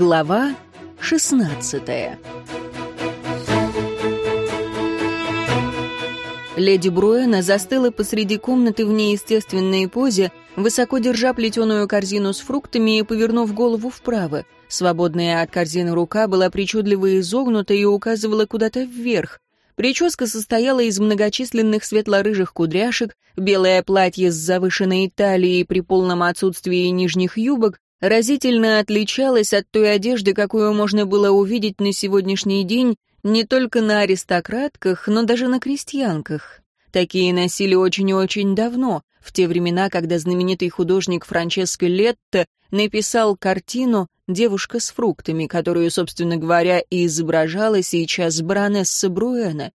Глава 16 Леди Бруэна застыла посреди комнаты в неестественной позе, высоко держа плетеную корзину с фруктами и повернув голову вправо. Свободная от корзины рука была причудливо изогнута и указывала куда-то вверх. Прическа состояла из многочисленных светло-рыжих кудряшек, белое платье с завышенной талией при полном отсутствии нижних юбок разительно отличалось от той одежды, какую можно было увидеть на сегодняшний день не только на аристократках, но даже на крестьянках. Такие носили очень и очень давно, в те времена, когда знаменитый художник Франческо Летто написал картину «Девушка с фруктами», которую, собственно говоря, и изображала сейчас баронесса Бруэна.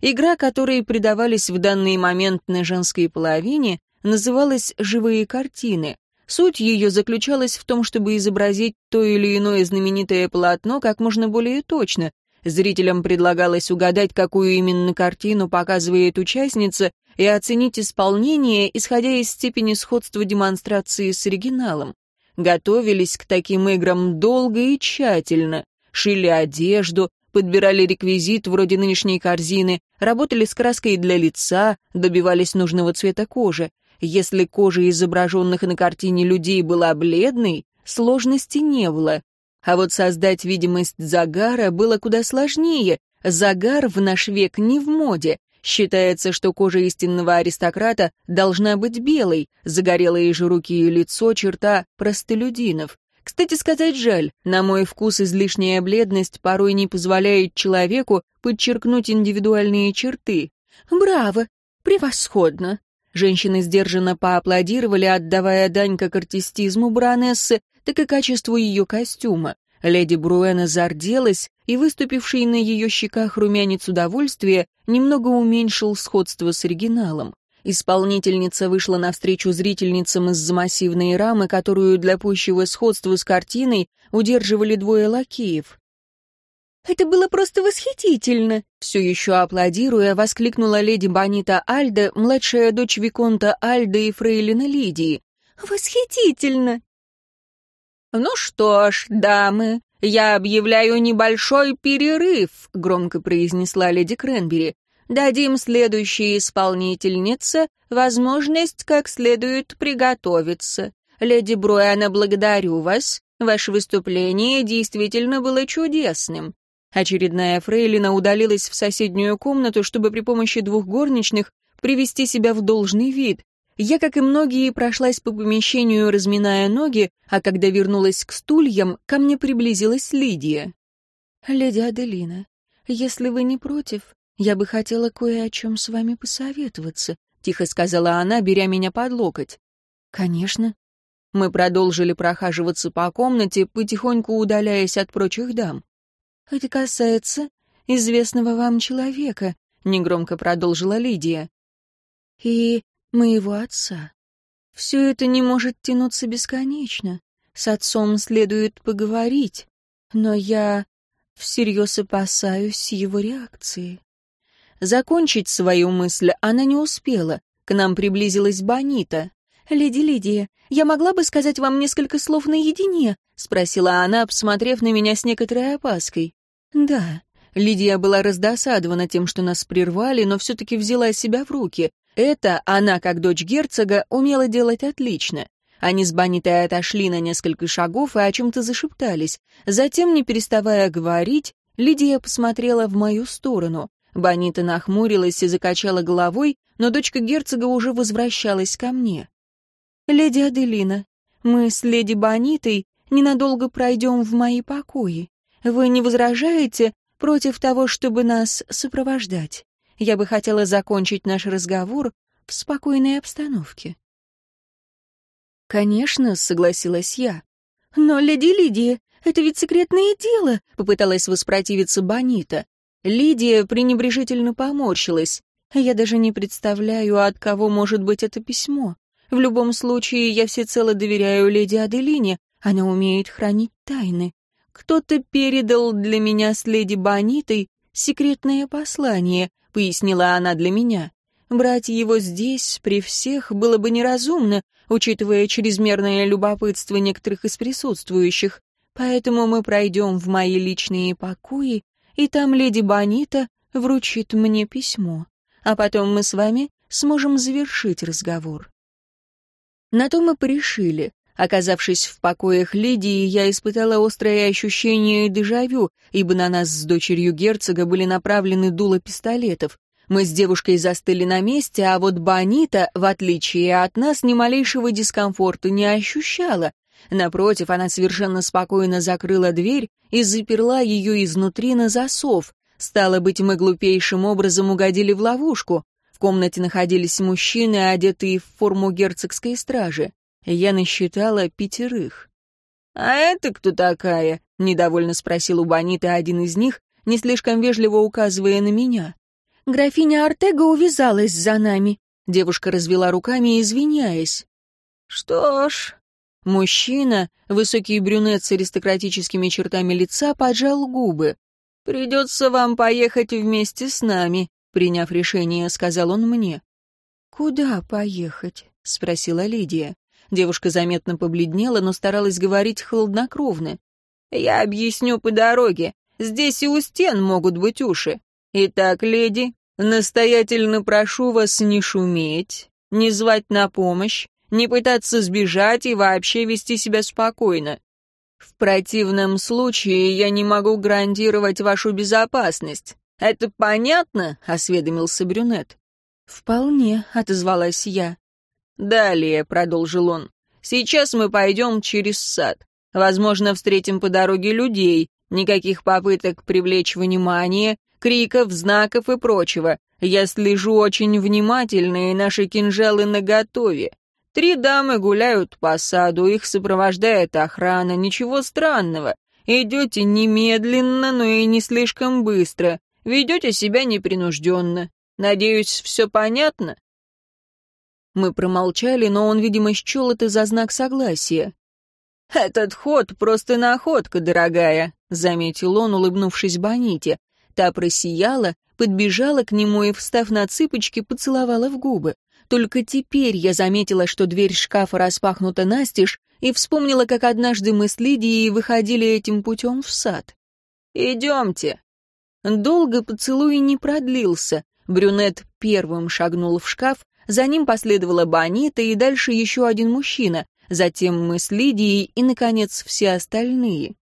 Игра, которой предавались в данный момент на женской половине, называлась «Живые картины», Суть ее заключалась в том, чтобы изобразить то или иное знаменитое полотно как можно более точно. Зрителям предлагалось угадать, какую именно картину показывает участница, и оценить исполнение, исходя из степени сходства демонстрации с оригиналом. Готовились к таким играм долго и тщательно, шили одежду, подбирали реквизит вроде нынешней корзины, работали с краской для лица, добивались нужного цвета кожи. Если кожа изображенных на картине людей была бледной, сложности не было. А вот создать видимость загара было куда сложнее. Загар в наш век не в моде. Считается, что кожа истинного аристократа должна быть белой, загорелые же руки и лицо — черта простолюдинов. Кстати сказать, жаль, на мой вкус излишняя бледность порой не позволяет человеку подчеркнуть индивидуальные черты. «Браво! Превосходно! Женщины сдержанно поаплодировали, отдавая дань как артистизму Бранессы, так и качеству ее костюма. Леди Бруэна зарделась, и выступивший на ее щеках румянец удовольствия немного уменьшил сходство с оригиналом. Исполнительница вышла навстречу зрительницам из-за массивной рамы, которую для пущего сходства с картиной удерживали двое лакеев. «Это было просто восхитительно!» Все еще аплодируя, воскликнула леди Бонита Альда, младшая дочь Виконта Альда и фрейлина Лидии. «Восхитительно!» «Ну что ж, дамы, я объявляю небольшой перерыв», — громко произнесла леди Кренбери. «Дадим следующей исполнительнице возможность как следует приготовиться. Леди Бруэна, благодарю вас. Ваше выступление действительно было чудесным. Очередная фрейлина удалилась в соседнюю комнату, чтобы при помощи двух горничных привести себя в должный вид. Я, как и многие, прошлась по помещению, разминая ноги, а когда вернулась к стульям, ко мне приблизилась Лидия. «Леди Аделина, если вы не против, я бы хотела кое о чем с вами посоветоваться», — тихо сказала она, беря меня под локоть. «Конечно». Мы продолжили прохаживаться по комнате, потихоньку удаляясь от прочих дам. «Это касается известного вам человека», — негромко продолжила Лидия. «И моего отца. Все это не может тянуться бесконечно. С отцом следует поговорить, но я всерьез опасаюсь его реакции». Закончить свою мысль она не успела. К нам приблизилась Бонита. «Леди Лидия, я могла бы сказать вам несколько слов наедине?» — спросила она, посмотрев на меня с некоторой опаской. «Да». Лидия была раздосадована тем, что нас прервали, но все-таки взяла себя в руки. Это она, как дочь герцога, умела делать отлично. Они с Банитой отошли на несколько шагов и о чем-то зашептались. Затем, не переставая говорить, Лидия посмотрела в мою сторону. Банита нахмурилась и закачала головой, но дочка герцога уже возвращалась ко мне. «Леди Аделина, мы с леди Банитой ненадолго пройдем в мои покои. Вы не возражаете против того, чтобы нас сопровождать? Я бы хотела закончить наш разговор в спокойной обстановке. «Конечно», — согласилась я. «Но, леди Лидия, это ведь секретное дело», — попыталась воспротивиться Бонита. Лидия пренебрежительно поморщилась. Я даже не представляю, от кого может быть это письмо. В любом случае, я всецело доверяю леди Аделине, она умеет хранить тайны. «Кто-то передал для меня с леди Бонитой секретное послание», — пояснила она для меня. «Брать его здесь, при всех, было бы неразумно, учитывая чрезмерное любопытство некоторых из присутствующих. Поэтому мы пройдем в мои личные покои, и там леди Бонита вручит мне письмо, а потом мы с вами сможем завершить разговор. На то мы порешили. Оказавшись в покоях Лидии, я испытала острое ощущение дежавю, ибо на нас с дочерью герцога были направлены дула пистолетов. Мы с девушкой застыли на месте, а вот Бонита, в отличие от нас, ни малейшего дискомфорта не ощущала. Напротив, она совершенно спокойно закрыла дверь и заперла ее изнутри на засов. Стало быть, мы глупейшим образом угодили в ловушку. В комнате находились мужчины, одетые в форму герцогской стражи. Я насчитала пятерых. «А это кто такая?» — недовольно спросил у Бониты один из них, не слишком вежливо указывая на меня. «Графиня Артега увязалась за нами», — девушка развела руками, извиняясь. «Что ж...» Мужчина, высокий брюнет с аристократическими чертами лица, поджал губы. «Придется вам поехать вместе с нами», — приняв решение, сказал он мне. «Куда поехать?» — спросила Лидия. Девушка заметно побледнела, но старалась говорить хладнокровно. «Я объясню по дороге. Здесь и у стен могут быть уши. Итак, леди, настоятельно прошу вас не шуметь, не звать на помощь, не пытаться сбежать и вообще вести себя спокойно. В противном случае я не могу гарантировать вашу безопасность. Это понятно?» — осведомился брюнет. «Вполне», — отозвалась я. «Далее», — продолжил он, — «сейчас мы пойдем через сад. Возможно, встретим по дороге людей. Никаких попыток привлечь внимание, криков, знаков и прочего. Я слежу очень внимательно, и наши кинжалы наготове. Три дамы гуляют по саду, их сопровождает охрана, ничего странного. Идете немедленно, но и не слишком быстро. Ведете себя непринужденно. Надеюсь, все понятно?» Мы промолчали, но он, видимо, счел это за знак согласия. «Этот ход просто находка, дорогая», — заметил он, улыбнувшись Боните. Та просияла, подбежала к нему и, встав на цыпочки, поцеловала в губы. Только теперь я заметила, что дверь шкафа распахнута настежь, и вспомнила, как однажды мы с Лидией выходили этим путем в сад. «Идемте». Долго поцелуй не продлился. Брюнет первым шагнул в шкаф, за ним последовала Бонита и дальше еще один мужчина, затем мы с Лидией и, наконец, все остальные.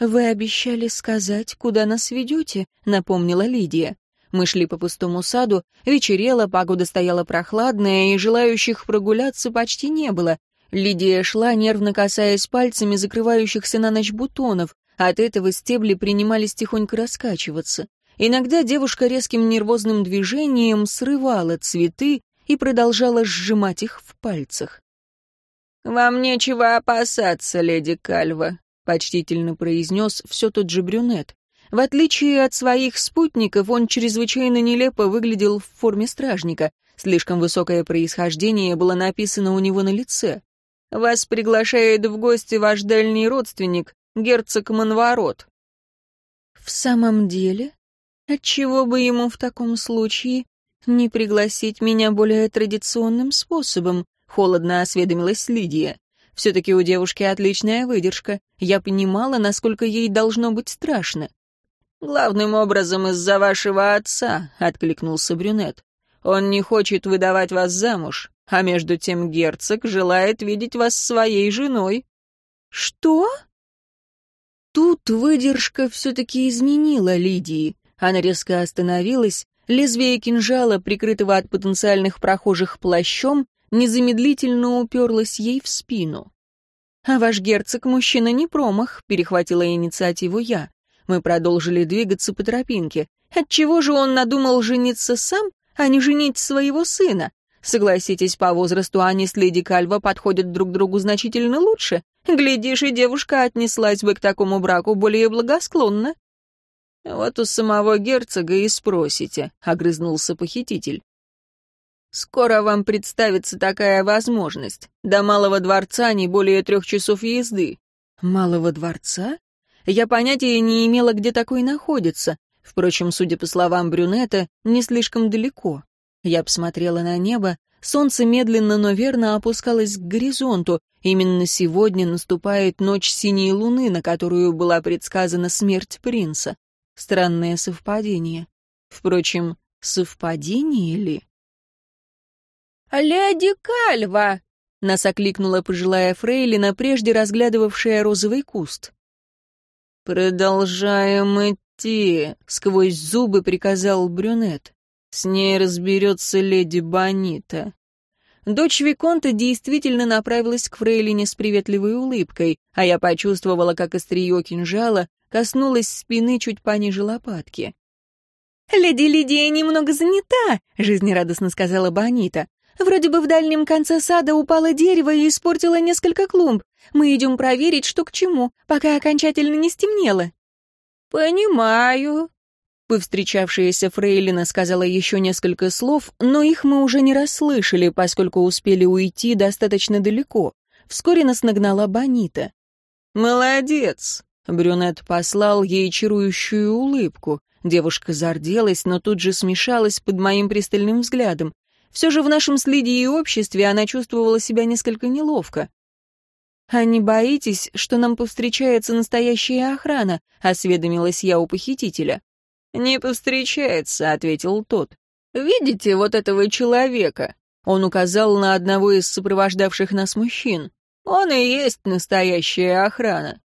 «Вы обещали сказать, куда нас ведете», — напомнила Лидия. Мы шли по пустому саду, вечерело, погода стояла прохладная, и желающих прогуляться почти не было. Лидия шла, нервно касаясь пальцами закрывающихся на ночь бутонов, от этого стебли принимались тихонько раскачиваться. Иногда девушка резким нервозным движением срывала цветы и продолжала сжимать их в пальцах. «Вам нечего опасаться, леди Кальва», — почтительно произнес все тот же брюнет. В отличие от своих спутников, он чрезвычайно нелепо выглядел в форме стражника. Слишком высокое происхождение было написано у него на лице. «Вас приглашает в гости ваш дальний родственник, герцог Манворот». «В самом деле?» Отчего бы ему в таком случае не пригласить меня более традиционным способом? Холодно осведомилась Лидия. Все-таки у девушки отличная выдержка. Я понимала, насколько ей должно быть страшно. «Главным образом из-за вашего отца», — откликнулся брюнет. «Он не хочет выдавать вас замуж, а между тем герцог желает видеть вас своей женой». «Что?» Тут выдержка все-таки изменила Лидии. Она резко остановилась, лезвие кинжала, прикрытого от потенциальных прохожих плащом, незамедлительно уперлось ей в спину. «А ваш герцог мужчина не промах», — перехватила инициативу я. Мы продолжили двигаться по тропинке. Отчего же он надумал жениться сам, а не женить своего сына? Согласитесь, по возрасту они с леди Кальва подходят друг другу значительно лучше. Глядишь, и девушка отнеслась бы к такому браку более благосклонно. «Вот у самого герцога и спросите», — огрызнулся похититель. «Скоро вам представится такая возможность. До Малого дворца не более трех часов езды». «Малого дворца?» Я понятия не имела, где такой находится. Впрочем, судя по словам брюнета, не слишком далеко. Я посмотрела на небо. Солнце медленно, но верно опускалось к горизонту. Именно сегодня наступает ночь синей луны, на которую была предсказана смерть принца. Странное совпадение. Впрочем, совпадение ли? «Леди Кальва!» — нас окликнула пожилая фрейлина, прежде разглядывавшая розовый куст. «Продолжаем идти», — сквозь зубы приказал брюнет. «С ней разберется леди Бонита». Дочь Виконта действительно направилась к фрейлине с приветливой улыбкой, а я почувствовала, как острие кинжала коснулось спины чуть пониже лопатки. «Леди Лидия немного занята», — жизнерадостно сказала Бонита. «Вроде бы в дальнем конце сада упало дерево и испортило несколько клумб. Мы идем проверить, что к чему, пока окончательно не стемнело». «Понимаю». Повстречавшаяся Фрейлина сказала еще несколько слов, но их мы уже не расслышали, поскольку успели уйти достаточно далеко. Вскоре нас нагнала Бонита. «Молодец!» — брюнет послал ей чарующую улыбку. Девушка зарделась, но тут же смешалась под моим пристальным взглядом. Все же в нашем следе и обществе она чувствовала себя несколько неловко. «А не боитесь, что нам повстречается настоящая охрана?» — осведомилась я у похитителя. «Не повстречается», — ответил тот. «Видите вот этого человека?» Он указал на одного из сопровождавших нас мужчин. «Он и есть настоящая охрана».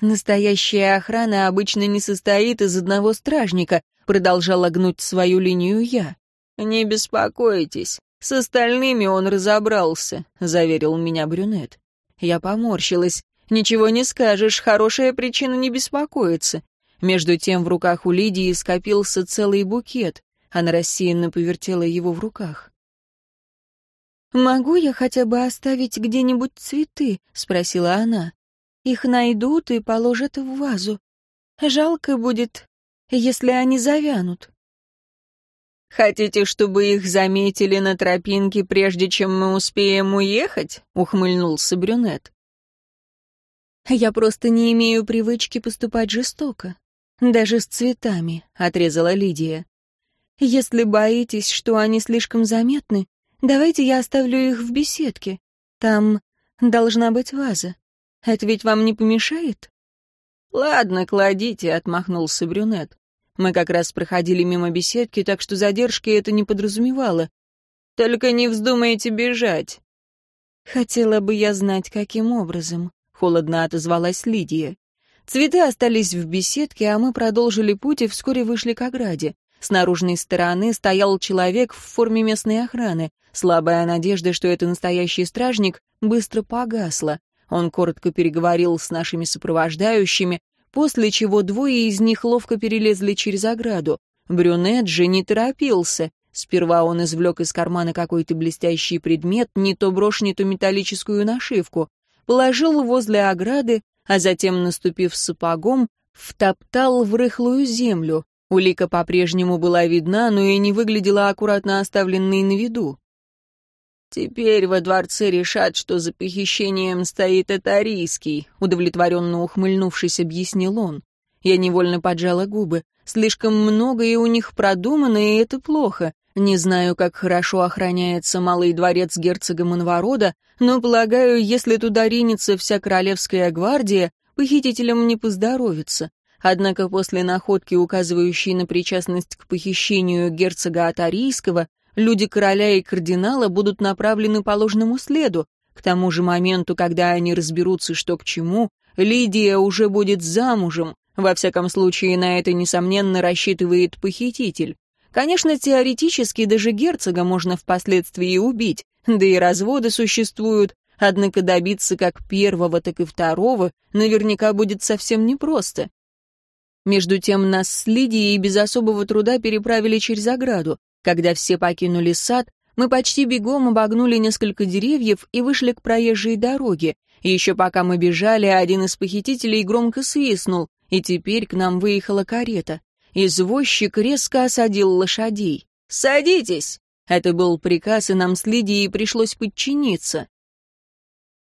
«Настоящая охрана обычно не состоит из одного стражника», — продолжала гнуть свою линию я. «Не беспокойтесь, с остальными он разобрался», — заверил меня брюнет. Я поморщилась. «Ничего не скажешь, хорошая причина не беспокоиться». Между тем в руках у Лидии скопился целый букет. Она рассеянно повертела его в руках. «Могу я хотя бы оставить где-нибудь цветы?» — спросила она. «Их найдут и положат в вазу. Жалко будет, если они завянут». «Хотите, чтобы их заметили на тропинке, прежде чем мы успеем уехать?» — ухмыльнулся брюнет. «Я просто не имею привычки поступать жестоко. Даже с цветами», — отрезала Лидия. «Если боитесь, что они слишком заметны, давайте я оставлю их в беседке. Там должна быть ваза. Это ведь вам не помешает?» «Ладно, кладите», — отмахнулся брюнет. Мы как раз проходили мимо беседки, так что задержки это не подразумевало. Только не вздумайте бежать. Хотела бы я знать, каким образом, холодно отозвалась Лидия. Цветы остались в беседке, а мы продолжили путь и вскоре вышли к ограде. С наружной стороны стоял человек в форме местной охраны. Слабая надежда, что это настоящий стражник, быстро погасла. Он коротко переговорил с нашими сопровождающими, после чего двое из них ловко перелезли через ограду. Брюнет же не торопился. Сперва он извлек из кармана какой-то блестящий предмет, не то брошь, не то металлическую нашивку, положил возле ограды, а затем, наступив сапогом, втоптал в рыхлую землю. Улика по-прежнему была видна, но и не выглядела аккуратно оставленной на виду. «Теперь во дворце решат, что за похищением стоит Атарийский», удовлетворенно ухмыльнувшись, объяснил он. Я невольно поджала губы. Слишком много и у них продумано, и это плохо. Не знаю, как хорошо охраняется малый дворец герцога Монворода, но, полагаю, если туда ринется вся королевская гвардия, похитителям не поздоровится. Однако после находки, указывающей на причастность к похищению герцога Атарийского, люди короля и кардинала будут направлены по ложному следу. К тому же моменту, когда они разберутся, что к чему, Лидия уже будет замужем. Во всяком случае, на это, несомненно, рассчитывает похититель. Конечно, теоретически даже герцога можно впоследствии убить, да и разводы существуют, однако добиться как первого, так и второго наверняка будет совсем непросто. Между тем нас с Лидией без особого труда переправили через ограду. Когда все покинули сад, мы почти бегом обогнули несколько деревьев и вышли к проезжей дороге. Еще пока мы бежали, один из похитителей громко свистнул, и теперь к нам выехала карета. Извозчик резко осадил лошадей. «Садитесь!» Это был приказ, и нам с Лидией пришлось подчиниться.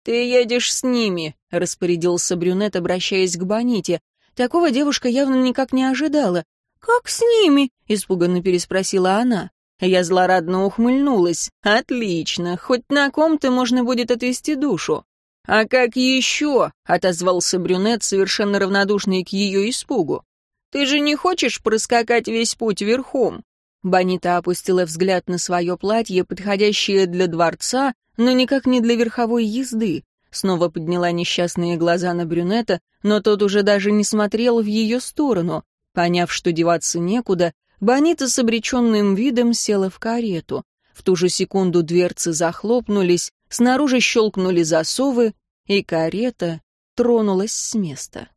«Ты едешь с ними», — распорядился брюнет, обращаясь к Боните. Такого девушка явно никак не ожидала. «Как с ними?» — испуганно переспросила она. Я злорадно ухмыльнулась. «Отлично, хоть на ком-то можно будет отвести душу». «А как еще?» — отозвался брюнет, совершенно равнодушный к ее испугу. «Ты же не хочешь проскакать весь путь верхом?» Бонита опустила взгляд на свое платье, подходящее для дворца, но никак не для верховой езды. Снова подняла несчастные глаза на брюнета, но тот уже даже не смотрел в ее сторону. Поняв, что деваться некуда, Бонита с обреченным видом села в карету. В ту же секунду дверцы захлопнулись, снаружи щелкнули засовы, и карета тронулась с места.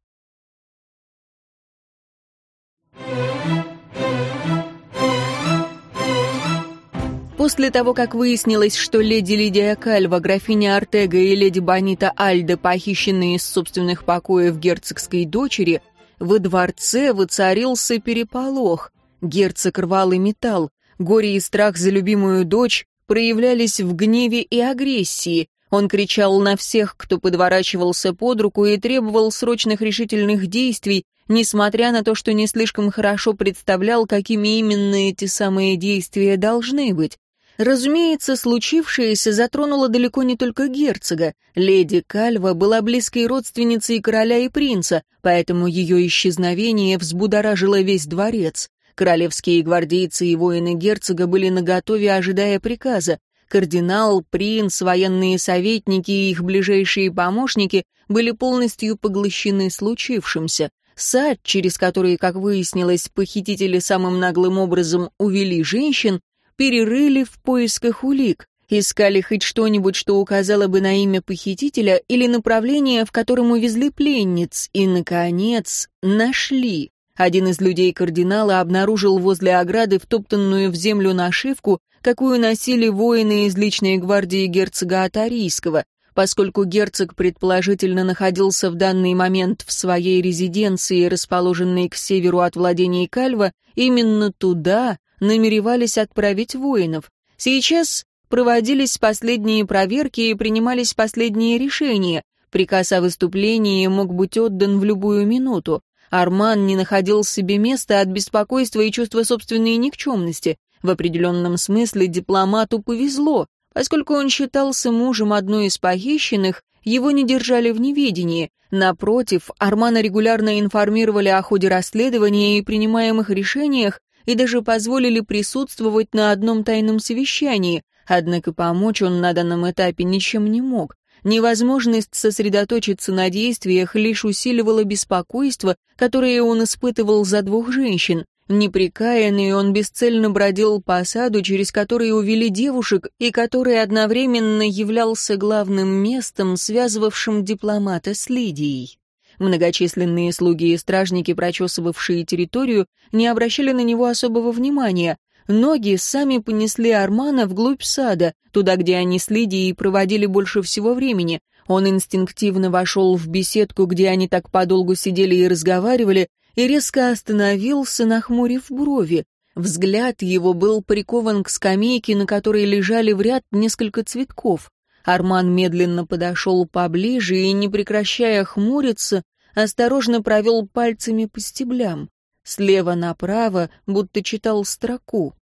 После того, как выяснилось, что леди Лидия Кальва, графиня Артега и леди Бонита Альда похищены из собственных покоев герцогской дочери, во дворце воцарился переполох. Герцог рвал и металл. Горе и страх за любимую дочь проявлялись в гневе и агрессии. Он кричал на всех, кто подворачивался под руку и требовал срочных решительных действий, несмотря на то, что не слишком хорошо представлял, какими именно эти самые действия должны быть. Разумеется, случившееся затронуло далеко не только герцога. Леди Кальва была близкой родственницей короля и принца, поэтому ее исчезновение взбудоражило весь дворец. Королевские гвардейцы и воины герцога были наготове, ожидая приказа. Кардинал, принц, военные советники и их ближайшие помощники были полностью поглощены случившимся. Сад, через который, как выяснилось, похитители самым наглым образом увели женщин, перерыли в поисках улик, искали хоть что-нибудь, что указало бы на имя похитителя или направление, в котором увезли пленниц, и, наконец, нашли. Один из людей кардинала обнаружил возле ограды втоптанную в землю нашивку, какую носили воины из личной гвардии герцога Атарийского. Поскольку герцог предположительно находился в данный момент в своей резиденции, расположенной к северу от владений Кальва, именно туда намеревались отправить воинов. Сейчас проводились последние проверки и принимались последние решения. Приказ о выступлении мог быть отдан в любую минуту. Арман не находил себе места от беспокойства и чувства собственной никчемности. В определенном смысле дипломату повезло, поскольку он считался мужем одной из похищенных, его не держали в неведении. Напротив, Армана регулярно информировали о ходе расследования и принимаемых решениях, и даже позволили присутствовать на одном тайном совещании, однако помочь он на данном этапе ничем не мог. Невозможность сосредоточиться на действиях лишь усиливала беспокойство, которое он испытывал за двух женщин. Неприкаянный он бесцельно бродил по саду, через который увели девушек, и который одновременно являлся главным местом, связывавшим дипломата с Лидией. Многочисленные слуги и стражники, прочесывавшие территорию, не обращали на него особого внимания, Ноги сами понесли Армана вглубь сада, туда, где они с Лидией проводили больше всего времени. Он инстинктивно вошел в беседку, где они так подолгу сидели и разговаривали, и резко остановился, нахмурив брови. Взгляд его был прикован к скамейке, на которой лежали в ряд несколько цветков. Арман медленно подошел поближе и, не прекращая хмуриться, осторожно провел пальцами по стеблям слева направо, будто читал строку.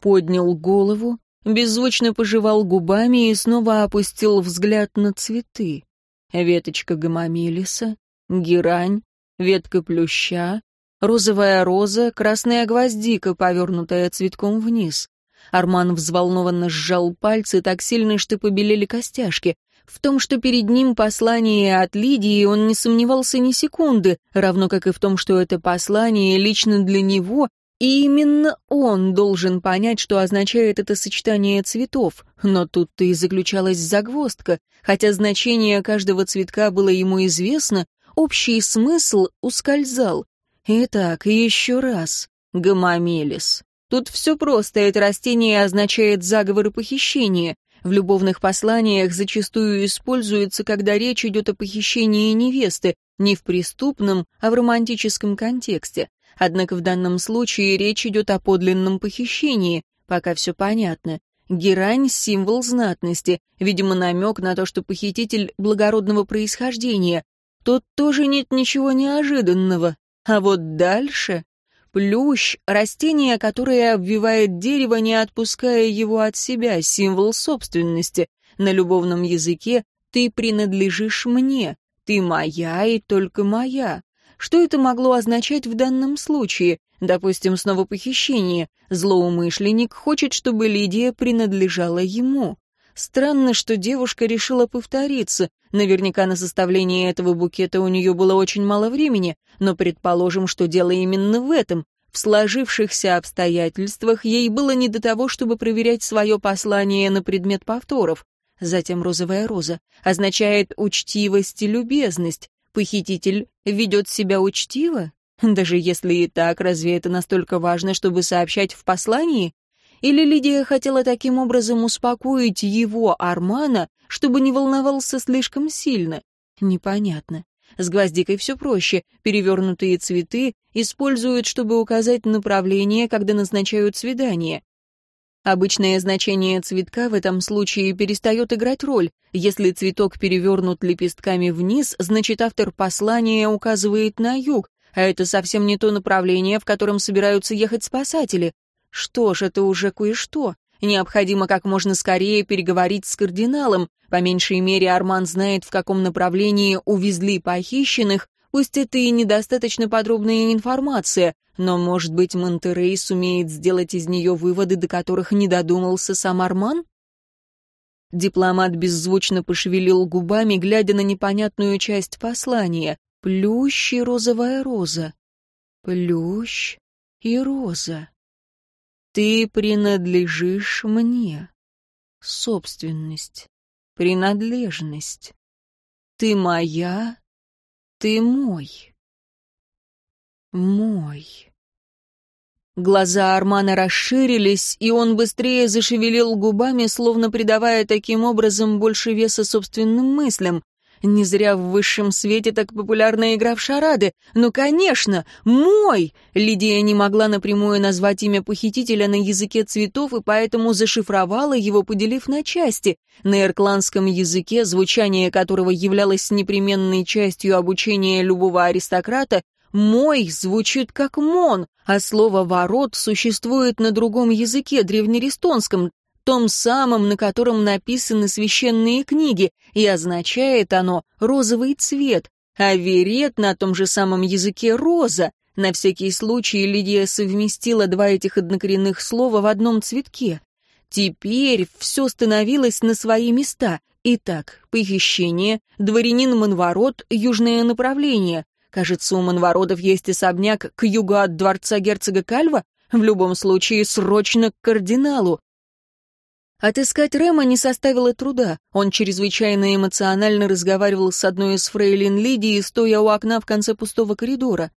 Поднял голову, беззвучно пожевал губами и снова опустил взгляд на цветы. Веточка гамамилиса, герань, ветка плюща, розовая роза, красная гвоздика, повернутая цветком вниз. Арман взволнованно сжал пальцы так сильно, что побелели костяшки. В том, что перед ним послание от Лидии, он не сомневался ни секунды, равно как и в том, что это послание лично для него, и именно он должен понять, что означает это сочетание цветов. Но тут-то и заключалась загвоздка. Хотя значение каждого цветка было ему известно, общий смысл ускользал. Итак, еще раз. Гамамелис. Тут все просто, это растение означает заговор и похищение в любовных посланиях зачастую используется, когда речь идет о похищении невесты, не в преступном, а в романтическом контексте. Однако в данном случае речь идет о подлинном похищении, пока все понятно. Герань — символ знатности, видимо, намек на то, что похититель благородного происхождения. Тут тоже нет ничего неожиданного. А вот дальше... Плющ — растение, которое обвивает дерево, не отпуская его от себя, символ собственности. На любовном языке «ты принадлежишь мне», «ты моя и только моя». Что это могло означать в данном случае? Допустим, снова похищение. Злоумышленник хочет, чтобы Лидия принадлежала ему. Странно, что девушка решила повториться. Наверняка на составление этого букета у нее было очень мало времени, но предположим, что дело именно в этом. В сложившихся обстоятельствах ей было не до того, чтобы проверять свое послание на предмет повторов. Затем розовая роза означает учтивость и любезность. Похититель ведет себя учтиво? Даже если и так, разве это настолько важно, чтобы сообщать в послании? Или Лидия хотела таким образом успокоить его, Армана, чтобы не волновался слишком сильно? Непонятно. С гвоздикой все проще. Перевернутые цветы используют, чтобы указать направление, когда назначают свидание. Обычное значение цветка в этом случае перестает играть роль. Если цветок перевернут лепестками вниз, значит автор послания указывает на юг, а это совсем не то направление, в котором собираются ехать спасатели. Что ж, это уже кое-что. Необходимо как можно скорее переговорить с кардиналом. По меньшей мере, Арман знает, в каком направлении увезли похищенных. Пусть это и недостаточно подробная информация, но, может быть, Монтерей сумеет сделать из нее выводы, до которых не додумался сам Арман? Дипломат беззвучно пошевелил губами, глядя на непонятную часть послания. Плющ и розовая роза. Плющ и роза. Ты принадлежишь мне. Собственность, принадлежность. Ты моя, ты мой. Мой. Глаза Армана расширились, и он быстрее зашевелил губами, словно придавая таким образом больше веса собственным мыслям. Не зря в высшем свете так популярна игра в шарады. Ну, конечно, мой! Лидия не могла напрямую назвать имя похитителя на языке цветов и поэтому зашифровала его, поделив на части. На иркландском языке, звучание которого являлось непременной частью обучения любого аристократа, «мой» звучит как «мон», а слово «ворот» существует на другом языке, древнерестонском, том самом, на котором написаны священные книги, и означает оно розовый цвет, а верет на том же самом языке роза. На всякий случай Лидия совместила два этих однокоренных слова в одном цветке. Теперь все становилось на свои места. Итак, похищение, дворянин Манворот, южное направление. Кажется, у Манвородов есть особняк к югу от дворца герцога Кальва. В любом случае, срочно к кардиналу. Отыскать Рема не составило труда. Он чрезвычайно эмоционально разговаривал с одной из фрейлин Лидии, стоя у окна в конце пустого коридора.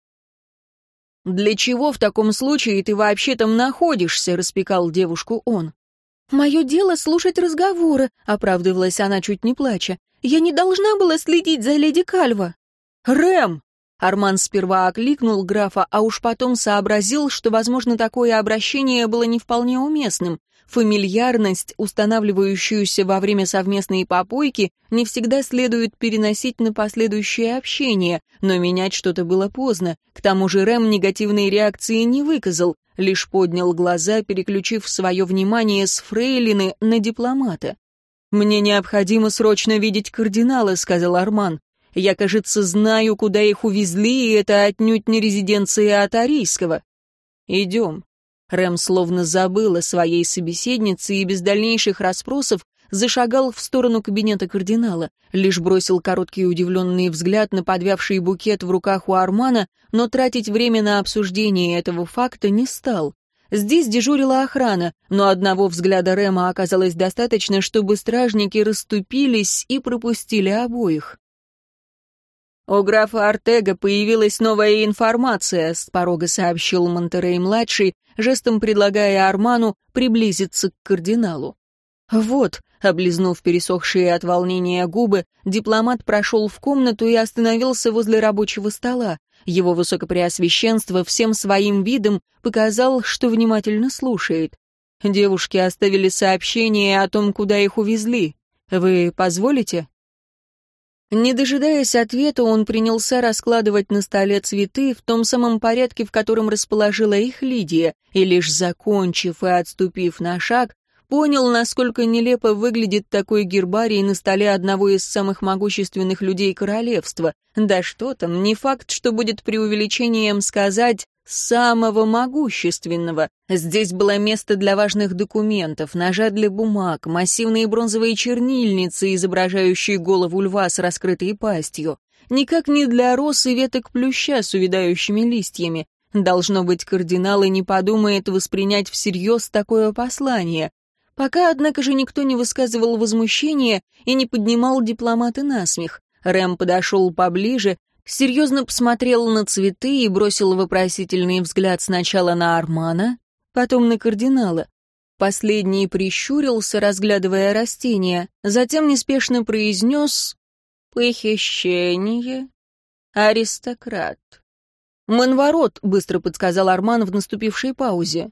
«Для чего в таком случае ты вообще там находишься?» — распекал девушку он. «Мое дело слушать разговоры», — оправдывалась она, чуть не плача. «Я не должна была следить за леди Кальва». «Рэм!» Арман сперва окликнул графа, а уж потом сообразил, что, возможно, такое обращение было не вполне уместным. Фамильярность, устанавливающуюся во время совместной попойки, не всегда следует переносить на последующее общение, но менять что-то было поздно. К тому же Рэм негативной реакции не выказал, лишь поднял глаза, переключив свое внимание с фрейлины на дипломата. «Мне необходимо срочно видеть кардинала», — сказал Арман. «Я, кажется, знаю, куда их увезли, и это отнюдь не резиденция Атарийского. Идем». Рэм словно забыл о своей собеседнице и без дальнейших расспросов зашагал в сторону кабинета кардинала, лишь бросил короткий удивленный взгляд на подвявший букет в руках у Армана, но тратить время на обсуждение этого факта не стал. Здесь дежурила охрана, но одного взгляда Рэма оказалось достаточно, чтобы стражники расступились и пропустили обоих. «У графа Артега появилась новая информация», — с порога сообщил Монтерей-младший, жестом предлагая Арману приблизиться к кардиналу. «Вот», — облизнув пересохшие от волнения губы, дипломат прошел в комнату и остановился возле рабочего стола. Его высокопреосвященство всем своим видом показал, что внимательно слушает. Девушки оставили сообщение о том, куда их увезли. Вы позволите? Не дожидаясь ответа, он принялся раскладывать на столе цветы в том самом порядке, в котором расположила их Лидия, и лишь закончив и отступив на шаг, понял, насколько нелепо выглядит такой гербарий на столе одного из самых могущественных людей королевства. Да что там, не факт, что будет преувеличением сказать самого могущественного. Здесь было место для важных документов, ножа для бумаг, массивные бронзовые чернильницы, изображающие голову льва с раскрытой пастью. Никак не для роз и веток плюща с увядающими листьями. Должно быть, кардинал и не подумает воспринять всерьез такое послание. Пока, однако же, никто не высказывал возмущения и не поднимал дипломаты на смех. Рэм подошел поближе, серьезно посмотрел на цветы и бросил вопросительный взгляд сначала на Армана, потом на кардинала. Последний прищурился, разглядывая растения, затем неспешно произнес «Похищение. Аристократ». «Манворот», — быстро подсказал Арман в наступившей паузе.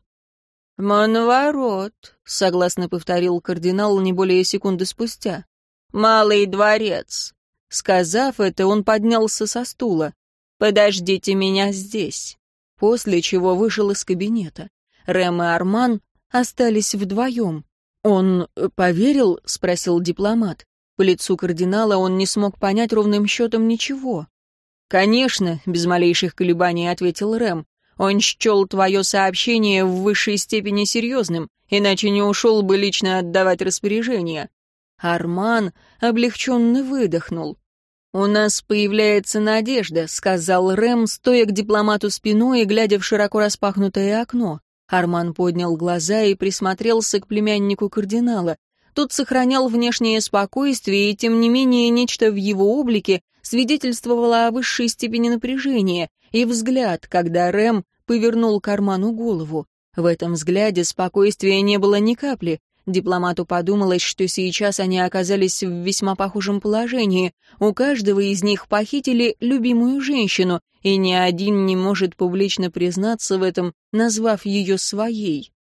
«Манворот», — согласно повторил кардинал не более секунды спустя. «Малый дворец. Сказав это, он поднялся со стула. «Подождите меня здесь», после чего вышел из кабинета. Рэм и Арман остались вдвоем. «Он э, поверил?» — спросил дипломат. По лицу кардинала он не смог понять ровным счетом ничего. «Конечно», — без малейших колебаний ответил Рэм. «Он счел твое сообщение в высшей степени серьезным, иначе не ушел бы лично отдавать распоряжение». Арман облегченно выдохнул. «У нас появляется надежда», — сказал Рэм, стоя к дипломату спиной и глядя в широко распахнутое окно. Арман поднял глаза и присмотрелся к племяннику кардинала. Тот сохранял внешнее спокойствие, и тем не менее нечто в его облике свидетельствовало о высшей степени напряжения, и взгляд, когда Рэм повернул карману голову. В этом взгляде спокойствия не было ни капли, Дипломату подумалось, что сейчас они оказались в весьма похожем положении. У каждого из них похитили любимую женщину, и ни один не может публично признаться в этом, назвав ее своей.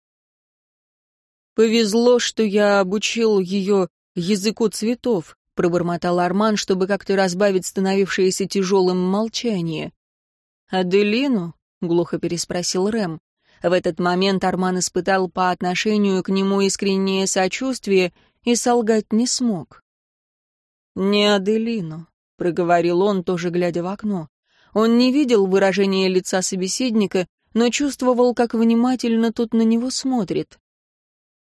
«Повезло, что я обучил ее языку цветов», — пробормотал Арман, чтобы как-то разбавить становившееся тяжелым молчание. «Аделину?» — глухо переспросил Рэм. В этот момент Арман испытал по отношению к нему искреннее сочувствие и солгать не смог. «Не Аделину», — проговорил он, тоже глядя в окно. Он не видел выражения лица собеседника, но чувствовал, как внимательно тот на него смотрит.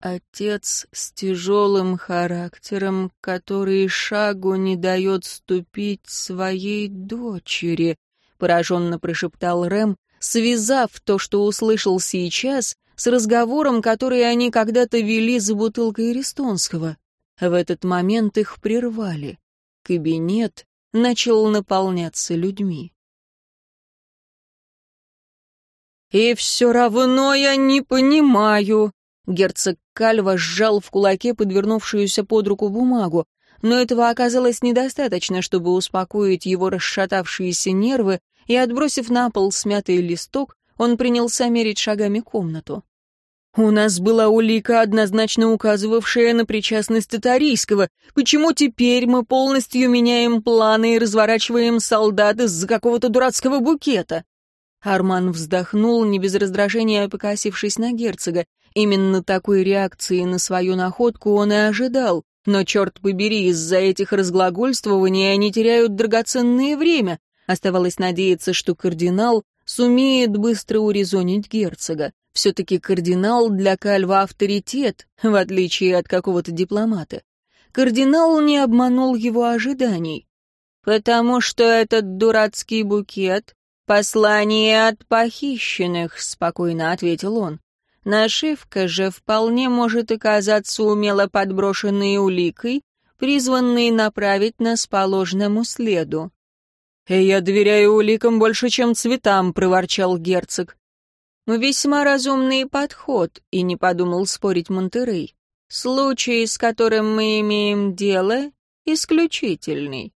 Отец с тяжелым характером, который шагу не дает ступить своей дочери, пораженно прошептал Рэм, связав то, что услышал сейчас, с разговором, который они когда-то вели за бутылкой Рестонского. В этот момент их прервали. Кабинет начал наполняться людьми. «И все равно я не понимаю», — герцог Кальва сжал в кулаке подвернувшуюся под руку бумагу, но этого оказалось недостаточно, чтобы успокоить его расшатавшиеся нервы, и, отбросив на пол смятый листок, он принялся мерить шагами комнату. «У нас была улика, однозначно указывавшая на причастность Татарийского. Почему теперь мы полностью меняем планы и разворачиваем солдат из-за какого-то дурацкого букета?» Арман вздохнул, не без раздражения покосившись на герцога. Именно такой реакции на свою находку он и ожидал. Но, черт побери, из-за этих разглагольствований они теряют драгоценное время. Оставалось надеяться, что кардинал сумеет быстро урезонить герцога. Все-таки кардинал для Кальва авторитет, в отличие от какого-то дипломата. Кардинал не обманул его ожиданий. «Потому что этот дурацкий букет — послание от похищенных», — спокойно ответил он. «Нашивка же вполне может оказаться умело подброшенной уликой, призванной направить нас по ложному следу. «Я доверяю уликам больше, чем цветам», — проворчал герцог. «Весьма разумный подход», — и не подумал спорить Монтерей. «Случай, с которым мы имеем дело, исключительный».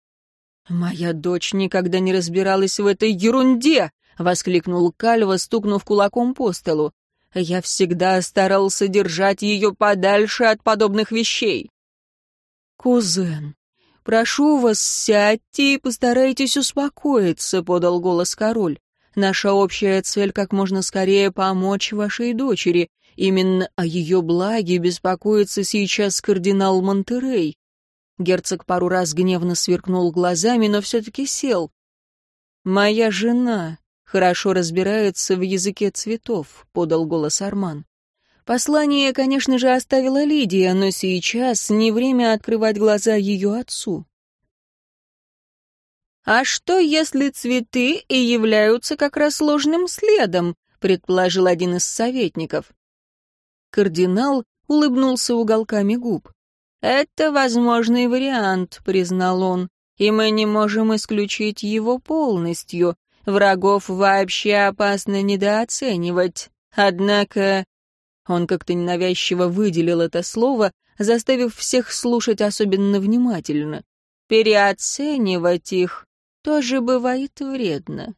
«Моя дочь никогда не разбиралась в этой ерунде!» — воскликнул Кальва, стукнув кулаком по столу. «Я всегда старался держать ее подальше от подобных вещей». «Кузен, «Прошу вас, сядьте и постарайтесь успокоиться», — подал голос король. «Наша общая цель — как можно скорее помочь вашей дочери. Именно о ее благе беспокоится сейчас кардинал Монтерей». Герцог пару раз гневно сверкнул глазами, но все-таки сел. «Моя жена хорошо разбирается в языке цветов», — подал голос Арман. Послание, конечно же, оставила Лидия, но сейчас не время открывать глаза ее отцу. «А что, если цветы и являются как раз ложным следом?» — предположил один из советников. Кардинал улыбнулся уголками губ. «Это возможный вариант», — признал он, — «и мы не можем исключить его полностью. Врагов вообще опасно недооценивать. Однако он как-то ненавязчиво выделил это слово, заставив всех слушать особенно внимательно. Переоценивать их тоже бывает вредно.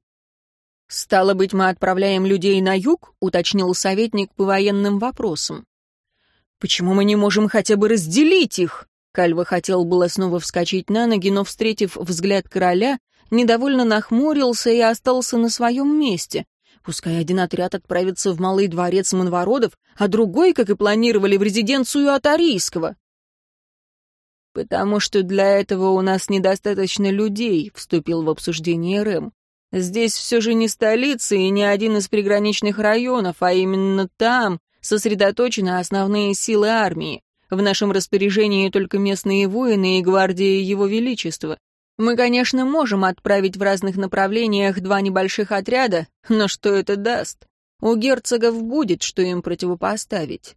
«Стало быть, мы отправляем людей на юг?» — уточнил советник по военным вопросам. «Почему мы не можем хотя бы разделить их?» Кальва хотел было снова вскочить на ноги, но, встретив взгляд короля, недовольно нахмурился и остался на своем месте. Пускай один отряд отправится в Малый дворец Монвородов, а другой, как и планировали, в резиденцию Атарийского. «Потому что для этого у нас недостаточно людей», — вступил в обсуждение Рэм. «Здесь все же не столица и не один из приграничных районов, а именно там сосредоточены основные силы армии. В нашем распоряжении только местные воины и гвардии Его Величества. Мы, конечно, можем отправить в разных направлениях два небольших отряда, но что это даст? У герцогов будет, что им противопоставить.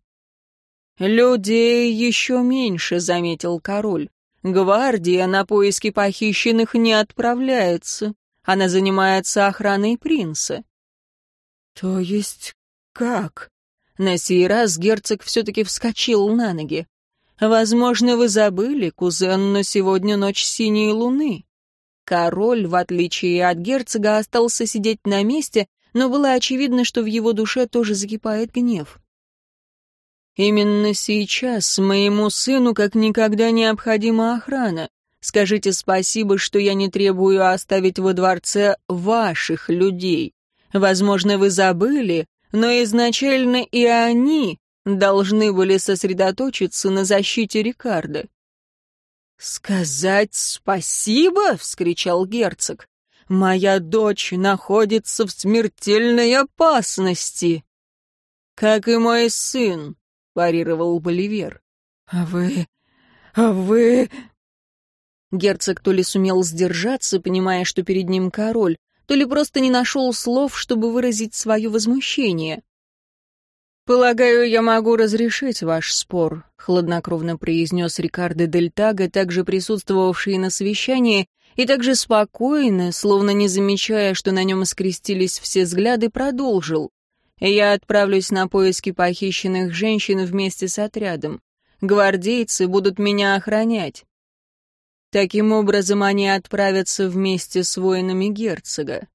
«Людей еще меньше», — заметил король. «Гвардия на поиски похищенных не отправляется. Она занимается охраной принца». «То есть как?» На сей раз герцог все-таки вскочил на ноги. Возможно, вы забыли, кузен, но сегодня ночь синей луны. Король, в отличие от герцога, остался сидеть на месте, но было очевидно, что в его душе тоже закипает гнев. Именно сейчас моему сыну как никогда необходима охрана. Скажите спасибо, что я не требую оставить во дворце ваших людей. Возможно, вы забыли, но изначально и они должны были сосредоточиться на защите Рикардо. «Сказать спасибо?» — вскричал герцог. «Моя дочь находится в смертельной опасности!» «Как и мой сын», — парировал Боливер. «А вы... а вы...» Герцог то ли сумел сдержаться, понимая, что перед ним король, то ли просто не нашел слов, чтобы выразить свое возмущение. «Полагаю, я могу разрешить ваш спор», — хладнокровно произнес Рикардо Дель Таго, также присутствовавший на совещании, и также спокойно, словно не замечая, что на нем скрестились все взгляды, продолжил. «Я отправлюсь на поиски похищенных женщин вместе с отрядом. Гвардейцы будут меня охранять. Таким образом, они отправятся вместе с воинами герцога».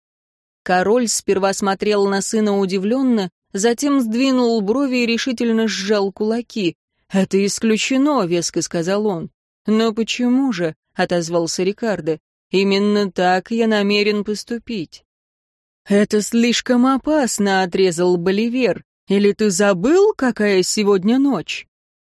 Король сперва смотрел на сына удивленно, Затем сдвинул брови и решительно сжал кулаки. «Это исключено», — веско сказал он. «Но почему же?» — отозвался Рикардо. «Именно так я намерен поступить». «Это слишком опасно», — отрезал Боливер. «Или ты забыл, какая сегодня ночь?»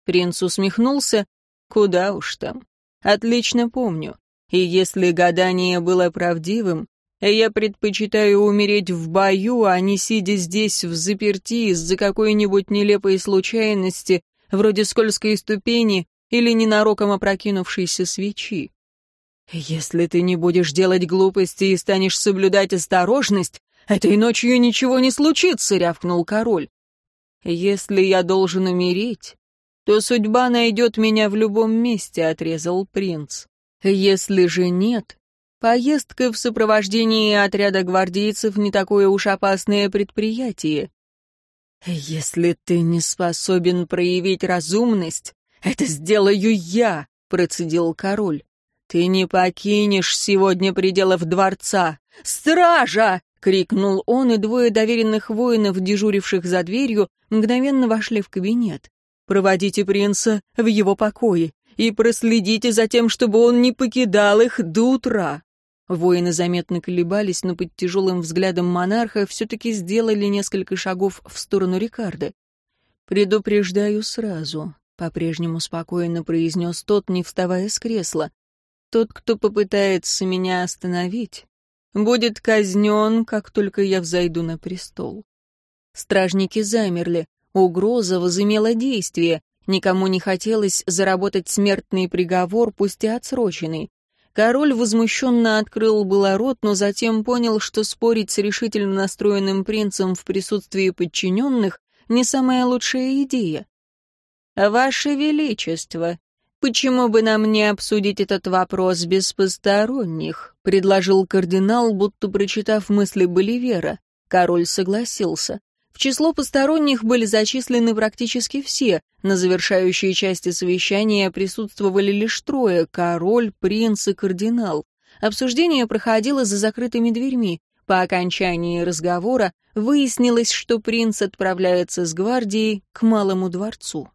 Принц усмехнулся. «Куда уж там. Отлично помню. И если гадание было правдивым, я предпочитаю умереть в бою, а не сидя здесь в заперти из-за какой-нибудь нелепой случайности, вроде скользкой ступени или ненароком опрокинувшейся свечи. Если ты не будешь делать глупости и станешь соблюдать осторожность, этой ночью ничего не случится, рявкнул король. Если я должен умереть, то судьба найдет меня в любом месте, отрезал принц. Если же нет, Поездка в сопровождении отряда гвардейцев не такое уж опасное предприятие. «Если ты не способен проявить разумность, это сделаю я», — процедил король. «Ты не покинешь сегодня пределов дворца. Стража!» — крикнул он, и двое доверенных воинов, дежуривших за дверью, мгновенно вошли в кабинет. «Проводите принца в его покое. и проследите за тем, чтобы он не покидал их до утра». Воины заметно колебались, но под тяжелым взглядом монарха все-таки сделали несколько шагов в сторону Рикарды. «Предупреждаю сразу», — по-прежнему спокойно произнес тот, не вставая с кресла. «Тот, кто попытается меня остановить, будет казнен, как только я взойду на престол». Стражники замерли. Угроза возымела действие. Никому не хотелось заработать смертный приговор, пусть и отсроченный. Король возмущенно открыл было рот, но затем понял, что спорить с решительно настроенным принцем в присутствии подчиненных не самая лучшая идея. «Ваше Величество, почему бы нам не обсудить этот вопрос без посторонних?» — предложил кардинал, будто прочитав мысли Боливера. Король согласился. В число посторонних были зачислены практически все. На завершающей части совещания присутствовали лишь трое — король, принц и кардинал. Обсуждение проходило за закрытыми дверьми. По окончании разговора выяснилось, что принц отправляется с гвардией к Малому дворцу.